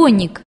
конник.